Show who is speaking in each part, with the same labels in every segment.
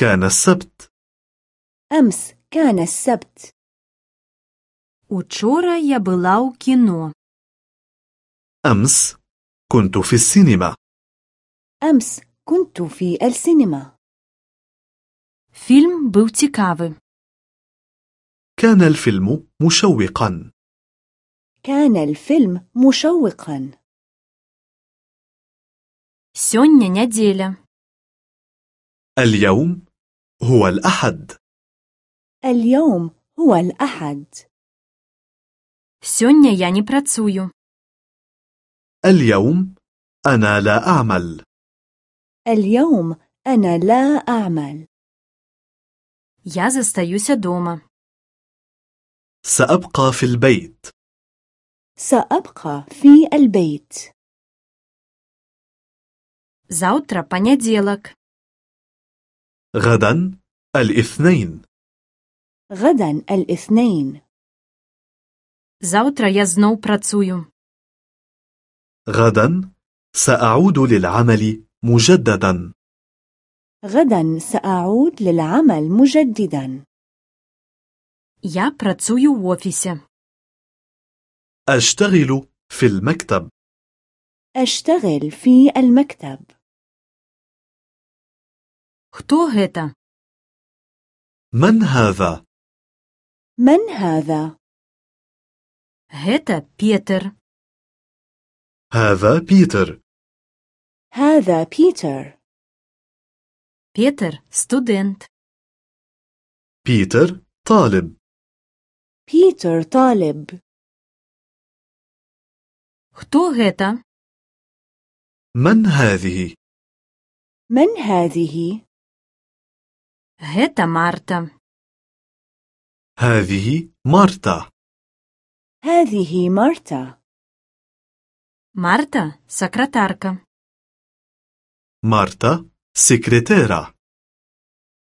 Speaker 1: كان السبت
Speaker 2: أمس كان السبت
Speaker 3: Учора я была ў кіно.
Speaker 1: أمس كنت في السينما
Speaker 2: أمس كنت في السينما
Speaker 3: Фільм быў цікавы.
Speaker 1: كان الفيلم مشوقا
Speaker 2: كان الفيلم مشوقا
Speaker 3: Сёння нядзеля.
Speaker 1: اليوم هو الأحد
Speaker 2: اليوم هو الأحد
Speaker 3: Сёння я не працую.
Speaker 1: اليوم أنا لا أعمل
Speaker 2: اليوم أنا لا أعمل
Speaker 3: Я застаюся дома.
Speaker 1: سأبقى في البيت
Speaker 2: سأبقى في البيت
Speaker 3: Заўтра панядзелак.
Speaker 1: غدا الاثنين
Speaker 2: غدا الاثنين
Speaker 3: Заўтра я зноў працую.
Speaker 1: غدا سأعود للعمل مجددا
Speaker 2: غدا سأعود للعمل مجددا
Speaker 3: Я працую ў офісе.
Speaker 1: أشتغل في المكتب
Speaker 2: أشتغل في المكتب
Speaker 3: Хто гэта?
Speaker 1: من هذا؟
Speaker 2: من هذا؟
Speaker 3: Гэта Петр.
Speaker 1: هذا بيتر
Speaker 2: هذا بيتر
Speaker 3: Петр студэнт.
Speaker 1: بيتر طالب
Speaker 2: بيتر طالب
Speaker 3: Хто гэта?
Speaker 1: من هذه؟
Speaker 2: من هذه؟
Speaker 3: Гэта Марта.
Speaker 1: هذه مارتا
Speaker 2: هذه مارتا
Speaker 3: Марта сакратарка.
Speaker 1: مارتا سكرتيرة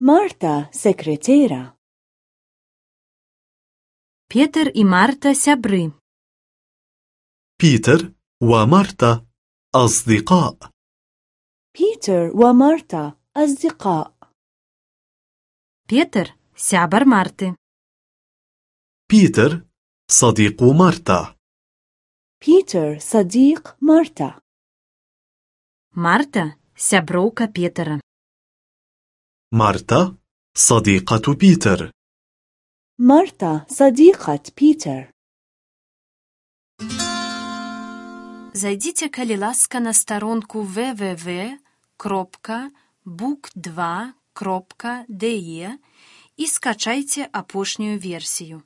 Speaker 2: مارتا سكرتيرة
Speaker 3: Петр і Марта сябры.
Speaker 1: بيتر ومارتا أصدقاء
Speaker 2: بيتر ومارتا أصدقاء
Speaker 3: Петр сябар Марты.
Speaker 1: بيتر صديق مارتا
Speaker 2: بيتر صديق مارتا
Speaker 3: Марта сяброўка Петра.
Speaker 1: مارتا صديقة بيتر
Speaker 2: مارتا صديقة بيتر
Speaker 3: Зайдзіце, калі ласка, на старонку www.book2.de і скачайце апошнюю версію.